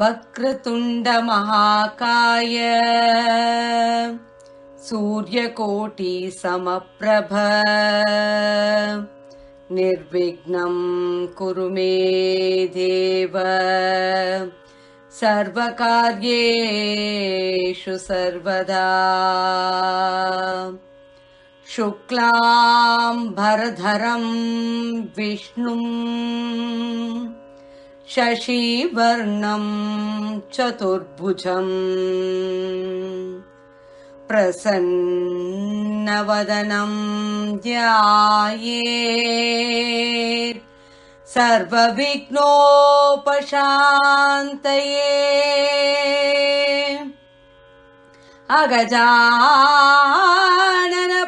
वक्रतुण्डमहाकाय। सूर्यकोटिसमप्रभ। निर्विघ्नं कुरु मे देव। सर्वकार्येषु सर्वदा। शुक्लाम्भरधरं विष्णुम् शशीवर्णं चतुर्भुजम्। प्रसन्नवदनं ध्याये सर्वविघ्नोपशान्तये। अगजानन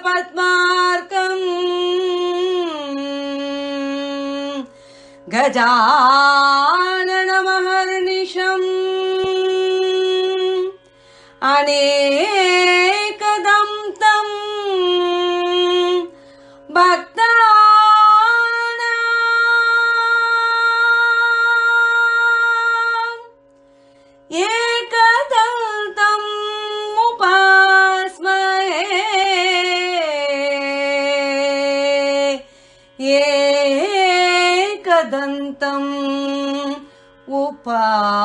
गजाननमहर्निशम्। अनेकदं एकदन्तम् उपास्महे।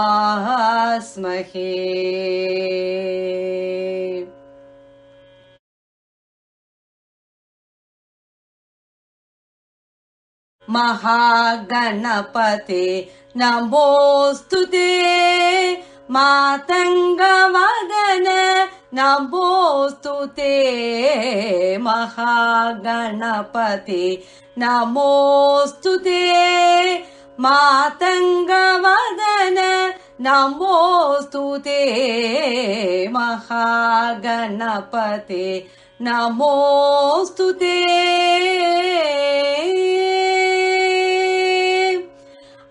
महागणपते नमोऽस्तु ते मातङ्गवदन नमोऽस्तु ते महागणपते। नमोऽस्तु ते मातङ्गवदन। नमोऽस्तु ते महागणपते। नमोऽस्तु ते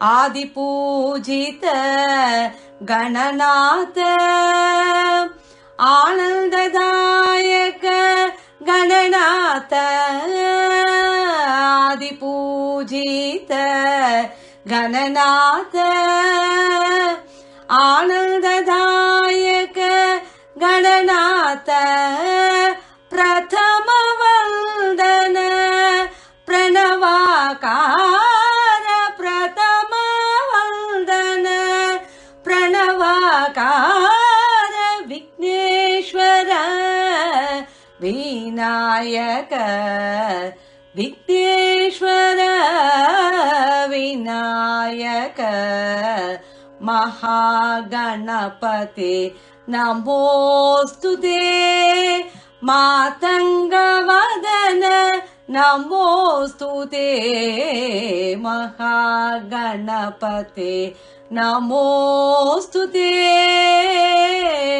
आदिपूजित गणनाथ आनन्ददायक गणनाथ आदिपूजित गणनाथ। आनन्ददायक गणनाथ प्रथमवन्दन प्रणवाकार प्रथमवन्दन प्रणवाकार विनायक विघ्नेश्वर विनायक महागणपते नमोऽस्तु ते। मातङ्गवदन नमोऽस्तु ते। महागणपते नमोऽस्तु ते